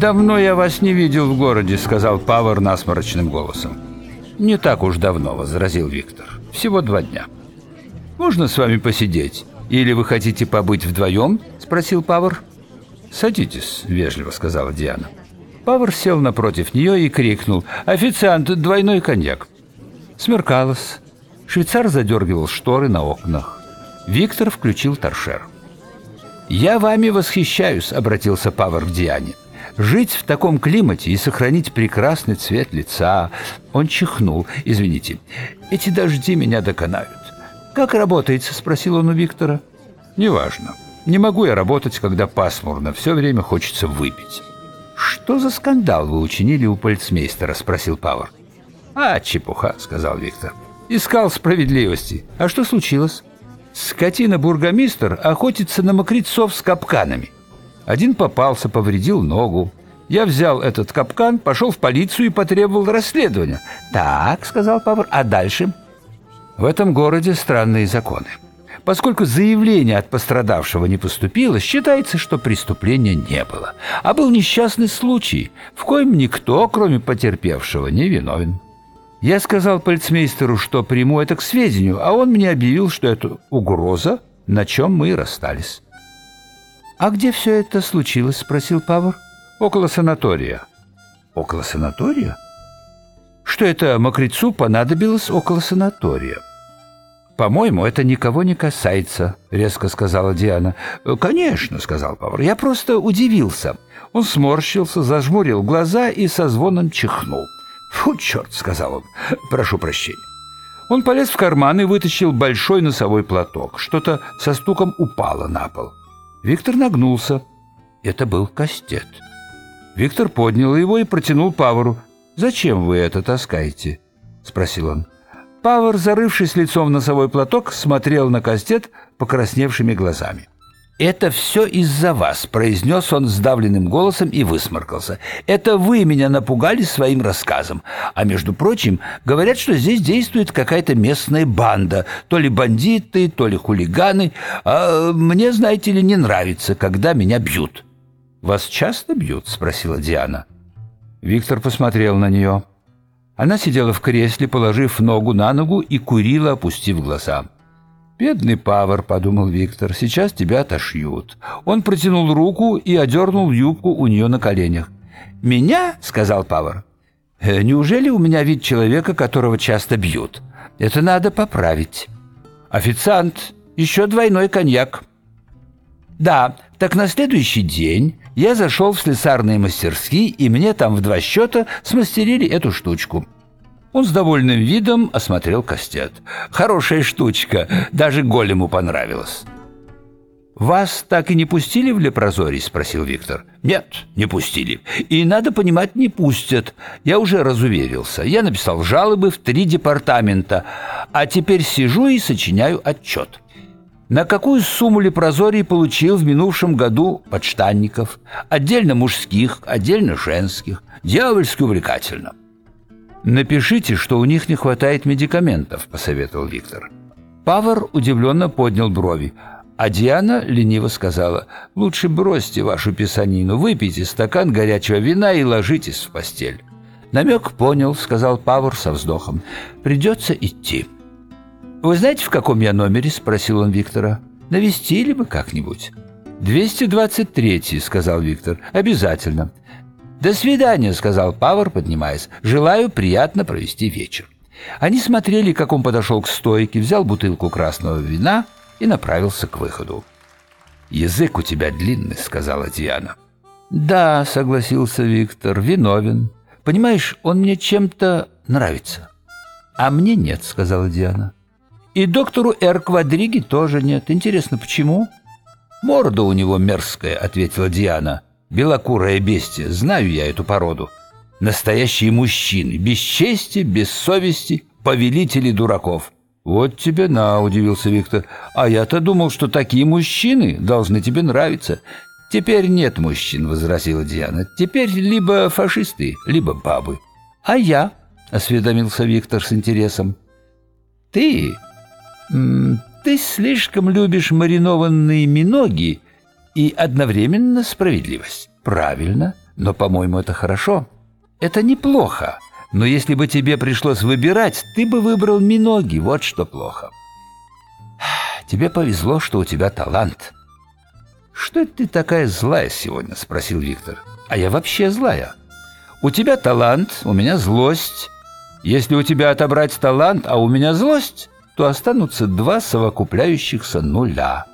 «Давно я вас не видел в городе», — сказал Павар насморочным голосом. «Не так уж давно», — возразил Виктор. «Всего два дня». «Можно с вами посидеть? Или вы хотите побыть вдвоем?» — спросил Павар. «Садитесь», — вежливо сказала Диана. Павар сел напротив нее и крикнул «Официант, двойной коньяк!» Смеркалось. Швейцар задергивал шторы на окнах. Виктор включил торшер. «Я вами восхищаюсь», — обратился Павар к Диане. «Жить в таком климате и сохранить прекрасный цвет лица...» Он чихнул. «Извините, эти дожди меня доконают». «Как работаете?» — спросил он у Виктора. «Неважно. Не могу я работать, когда пасмурно. Все время хочется выпить». «Что за скандал вы учинили у полицмейстера?» — спросил Павар. «А, чепуха», — сказал Виктор. «Искал справедливости. А что случилось?» Скотина-бургомистр охотится на мокрецов с капканами. Один попался, повредил ногу. Я взял этот капкан, пошел в полицию и потребовал расследования. «Так», — сказал Павар, — «а дальше?» В этом городе странные законы. Поскольку заявление от пострадавшего не поступило, считается, что преступления не было. А был несчастный случай, в коем никто, кроме потерпевшего, не виновен. Я сказал полицмейстеру, что приму это к сведению, а он мне объявил, что это угроза, на чем мы и расстались. «А где все это случилось?» — спросил Павар. «Около санатория». «Около санатория?» «Что это мокрецу понадобилось около санатория?» «По-моему, это никого не касается», — резко сказала Диана. «Конечно», — сказал Павар. «Я просто удивился». Он сморщился, зажмурил глаза и со звоном чихнул. «Фу, черт!» — сказал он. «Прошу прощения». Он полез в карман и вытащил большой носовой платок. Что-то со стуком упало на пол. Виктор нагнулся. Это был кастет. Виктор поднял его и протянул Павару. «Зачем вы это таскаете?» — спросил он. Павар, зарывшись лицом в носовой платок, смотрел на кастет покрасневшими глазами. «Это все из-за вас», — произнес он сдавленным голосом и высморкался. «Это вы меня напугали своим рассказом. А между прочим, говорят, что здесь действует какая-то местная банда. То ли бандиты, то ли хулиганы. А мне, знаете ли, не нравится, когда меня бьют». «Вас часто бьют?» — спросила Диана. Виктор посмотрел на нее. Она сидела в кресле, положив ногу на ногу и курила, опустив глаза. «Бедный Павар», — подумал Виктор, — «сейчас тебя отошьют». Он протянул руку и одернул юбку у нее на коленях. «Меня?» — сказал Павар. «Э, «Неужели у меня вид человека, которого часто бьют? Это надо поправить». «Официант, еще двойной коньяк». «Да, так на следующий день я зашел в слесарные мастерские, и мне там в два счета смастерили эту штучку». Он с довольным видом осмотрел кастет. «Хорошая штучка, даже голему понравилось». «Вас так и не пустили в лепрозорий?» — спросил Виктор. «Нет, не пустили. И, надо понимать, не пустят. Я уже разуверился. Я написал жалобы в три департамента, а теперь сижу и сочиняю отчет». На какую сумму лепрозорий получил в минувшем году подштанников? Отдельно мужских, отдельно женских. Дьявольски увлекательно. «Напишите, что у них не хватает медикаментов», — посоветовал Виктор. Павар удивленно поднял брови, а Диана лениво сказала, «Лучше бросьте вашу писанину, выпейте стакан горячего вина и ложитесь в постель». «Намек понял», — сказал Павар со вздохом, «придется идти». «Вы знаете, в каком я номере?» — спросил он Виктора. «Навестили бы как-нибудь». «223», — сказал Виктор. «Обязательно. «До свидания», — сказал Павар, поднимаясь. «Желаю приятно провести вечер». Они смотрели, как он подошел к стойке, взял бутылку красного вина и направился к выходу. «Язык у тебя длинный», — сказала Диана. «Да», — согласился Виктор, — «виновен. Понимаешь, он мне чем-то нравится». «А мне нет», — сказала Диана. «И доктору Эр Квадриги тоже нет. Интересно, почему?» «Морда у него мерзкая», — ответила Диана. Белокурое бестие, знаю я эту породу. Настоящие мужчины, без чести, без совести, повелители дураков. Вот тебе на, удивился Виктор. А я-то думал, что такие мужчины должны тебе нравиться. Теперь нет мужчин, возразила Диана. Теперь либо фашисты, либо бабы. А я, осведомился Виктор с интересом. Ты... ты слишком любишь маринованные миноги и одновременно справедливость. Правильно, Но, по-моему, это хорошо. Это неплохо. Но если бы тебе пришлось выбирать, ты бы выбрал Миноги. Вот что плохо. Тебе повезло, что у тебя талант. Что это ты такая злая сегодня? Спросил Виктор. А я вообще злая. У тебя талант, у меня злость. Если у тебя отобрать талант, а у меня злость, то останутся два совокупляющихся нуля.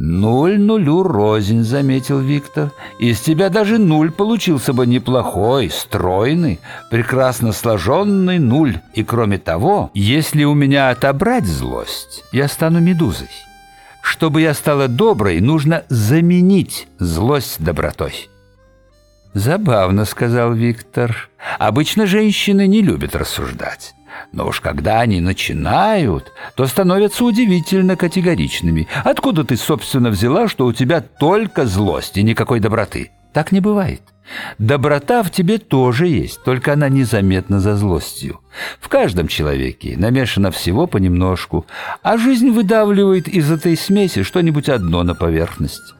«Нуль нулю рознь», — заметил Виктор. «Из тебя даже нуль получился бы неплохой, стройный, прекрасно сложенный нуль. И кроме того, если у меня отобрать злость, я стану медузой. Чтобы я стала доброй, нужно заменить злость добротой». «Забавно», — сказал Виктор. «Обычно женщины не любят рассуждать». Но уж когда они начинают, то становятся удивительно категоричными. Откуда ты, собственно, взяла, что у тебя только злость и никакой доброты? Так не бывает. Доброта в тебе тоже есть, только она незаметна за злостью. В каждом человеке намешано всего понемножку, а жизнь выдавливает из этой смеси что-нибудь одно на поверхность.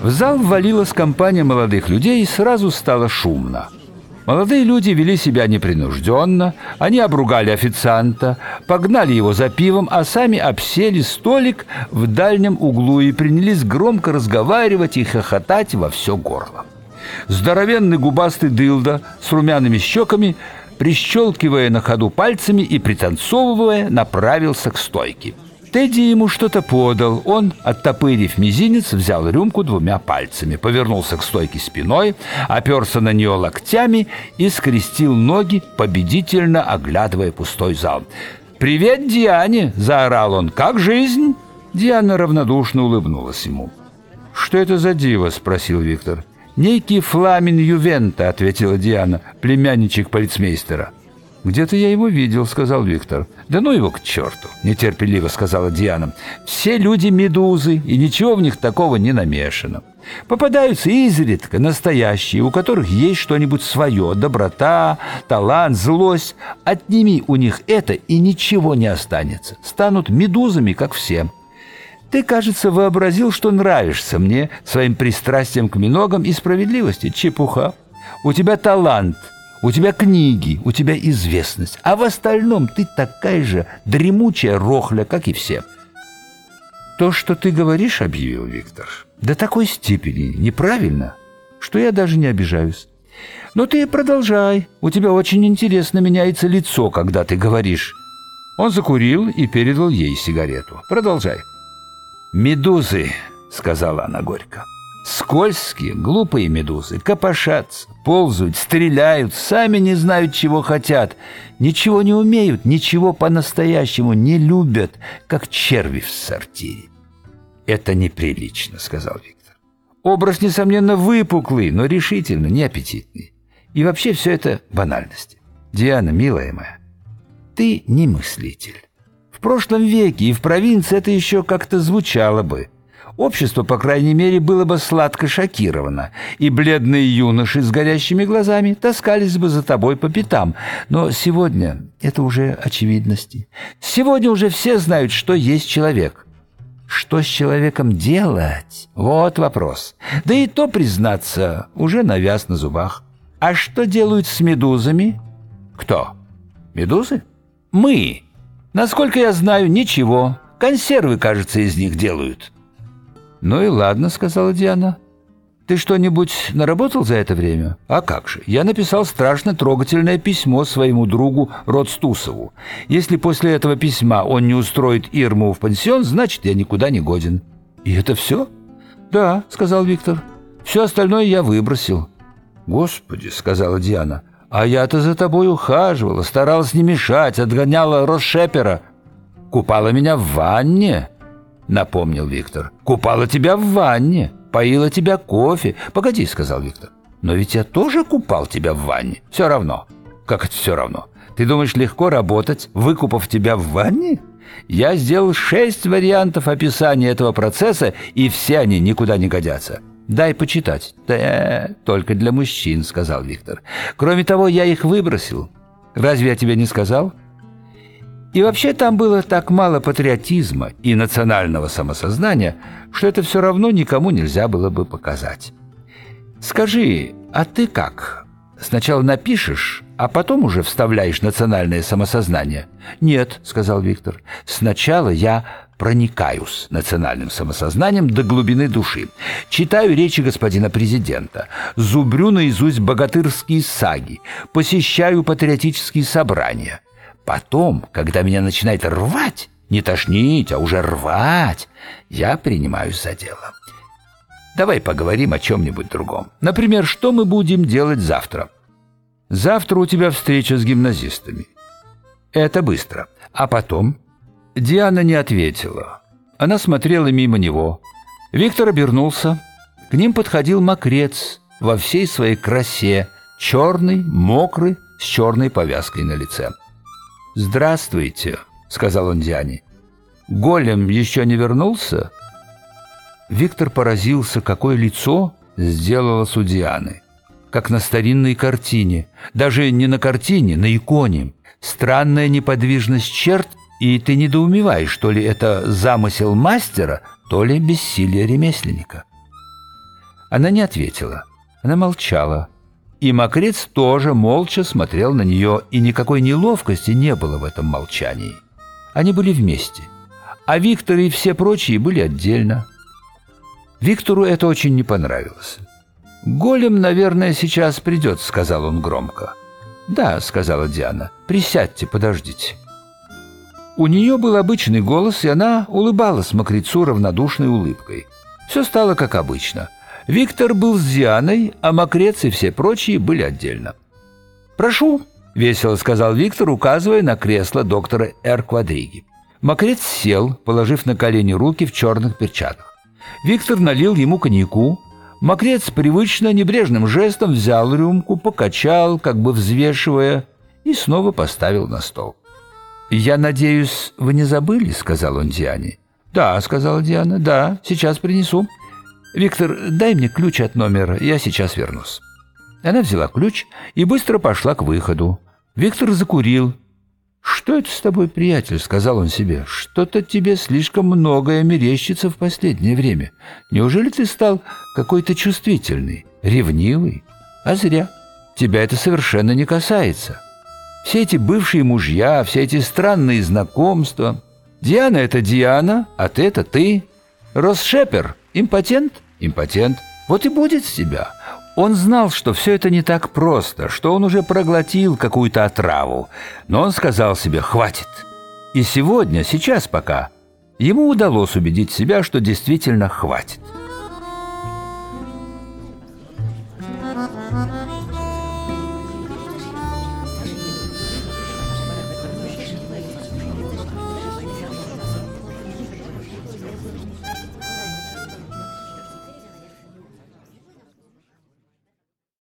В зал ввалилась компания молодых людей и сразу стало шумно. Молодые люди вели себя непринужденно, они обругали официанта, погнали его за пивом, а сами обсели столик в дальнем углу и принялись громко разговаривать и хохотать во все горло. Здоровенный губастый дылда с румяными щеками, прищелкивая на ходу пальцами и пританцовывая, направился к стойке. Тедди ему что-то подал. Он, оттопырив мизинец, взял рюмку двумя пальцами, повернулся к стойке спиной, оперся на нее локтями и скрестил ноги, победительно оглядывая пустой зал. «Привет, Диане!» – заорал он. «Как жизнь?» Диана равнодушно улыбнулась ему. «Что это за диво?» – спросил Виктор. «Некий Фламин Ювента», – ответила Диана, племянничек полицмейстера. «Где-то я его видел», — сказал Виктор. «Да ну его к черту», — нетерпеливо сказала Диана. «Все люди медузы, и ничего в них такого не намешано. Попадаются изредка настоящие, у которых есть что-нибудь свое, доброта, талант, злость. Отними у них это, и ничего не останется. Станут медузами, как все». Ты, кажется, вообразил, что нравишься мне своим пристрастием к миногам и справедливости. Чепуха. У тебя талант — у тебя книги, у тебя известность, а в остальном ты такая же дремучая рохля, как и все. То, что ты говоришь, объявил Виктор, до такой степени неправильно, что я даже не обижаюсь. Но ты продолжай, у тебя очень интересно меняется лицо, когда ты говоришь. Он закурил и передал ей сигарету. Продолжай. «Медузы», — сказала она горько. Скользкие, глупые медузы копошатся, ползают, стреляют, сами не знают, чего хотят, ничего не умеют, ничего по-настоящему не любят, как черви в сортире. «Это неприлично», — сказал Виктор. «Образ, несомненно, выпуклый, но решительно неаппетитный. И вообще все это банальности. Диана, милая моя, ты не мыслитель. В прошлом веке и в провинции это еще как-то звучало бы». Общество, по крайней мере, было бы сладко шокировано, и бледные юноши с горящими глазами таскались бы за тобой по пятам. Но сегодня это уже очевидности. Сегодня уже все знают, что есть человек. Что с человеком делать? Вот вопрос. Да и то, признаться, уже навяз на зубах. А что делают с медузами? Кто? Медузы? Мы. Насколько я знаю, ничего. Консервы, кажется, из них делают. «Ну и ладно», — сказала Диана. «Ты что-нибудь наработал за это время?» «А как же? Я написал страшно трогательное письмо своему другу Родстусову. Если после этого письма он не устроит Ирму в пансион, значит, я никуда не годен». «И это все?» «Да», — сказал Виктор. «Все остальное я выбросил». «Господи», — сказала Диана, — «а я-то за тобой ухаживала, старалась не мешать, отгоняла Росшепера. Купала меня в ванне». — напомнил Виктор. «Купала тебя в ванне, поила тебя кофе. Погоди», — сказал Виктор. «Но ведь я тоже купал тебя в ванне. Все равно». «Как это все равно? Ты думаешь, легко работать, выкупав тебя в ванне?» Я сделал шесть вариантов описания этого процесса, и все они никуда не годятся. Дай почитать. Да, только для мужчин, сказал Виктор. Кроме того, я их выбросил. Разве я тебе не сказал? И вообще там было так мало патриотизма и национального самосознания, что это все равно никому нельзя было бы показать. Скажи, а ты как? Сначала напишешь, а потом уже вставляешь национальное самосознание? Нет, сказал Виктор. Сначала я проникаюсь национальным самосознанием до глубины души. Читаю речи господина президента, зубрю наизусть богатырские саги, посещаю патриотические собрания. Потом, когда меня начинает рвать, не тошнить, а уже рвать, я принимаюсь за дело. Давай поговорим о чем-нибудь другом. Например, что мы будем делать завтра? Завтра у тебя встреча с гимназистами. Это быстро. А потом? Диана не ответила. Она смотрела мимо него. Виктор обернулся. К ним подходил мокрец во всей своей красе, черный, мокрый, с черной повязкой на лице. «Здравствуйте», — сказал он Диане. «Голем еще не вернулся?» Виктор поразился, какое лицо сделалось у Дианы. Как на старинной картине. Даже не на картине, на иконе. Странная неподвижность черт, и ты недоумеваешь, то ли это замысел мастера, то ли бессилие ремесленника. Она не ответила. Она молчала. И мокрец тоже молча смотрел на нее, и никакой неловкости не было в этом молчании. Они были вместе. А Виктор и все прочие были отдельно. Виктору это очень не понравилось. «Голем, наверное, сейчас придет», — сказал он громко. «Да», — сказала Диана, — «присядьте, подождите». У нее был обычный голос, и она улыбалась мокрецу равнодушной улыбкой. Все стало как обычно. Виктор был с Дианой, а мокрец и все прочие были отдельно. «Прошу», — весело сказал Виктор, указывая на кресло доктора Эр Квадриги. Мокрец сел, положив на колени руки в черных перчатках. Виктор налил ему коньяку. Мокрец привычно небрежным жестом взял рюмку, покачал, как бы взвешивая, и снова поставил на стол. «Я надеюсь, вы не забыли?» — сказал он Диане. «Да», — сказала Диана, — «да, сейчас принесу». «Виктор, дай мне ключ от номера, я сейчас вернусь». Она взяла ключ и быстро пошла к выходу. Виктор закурил, «Что это с тобой, приятель?» — сказал он себе. «Что-то тебе слишком многое мерещится в последнее время. Неужели ты стал какой-то чувствительный, ревнивый? А зря. Тебя это совершенно не касается. Все эти бывшие мужья, все эти странные знакомства. Диана — это Диана, а ты — это ты. Росшепер — импотент? Импотент. Вот и будет с тебя. Он знал, что все это не так просто, что он уже проглотил какую-то отраву, но он сказал себе «хватит». И сегодня, сейчас пока, ему удалось убедить себя, что действительно хватит.